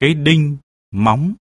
cái đinh, móng.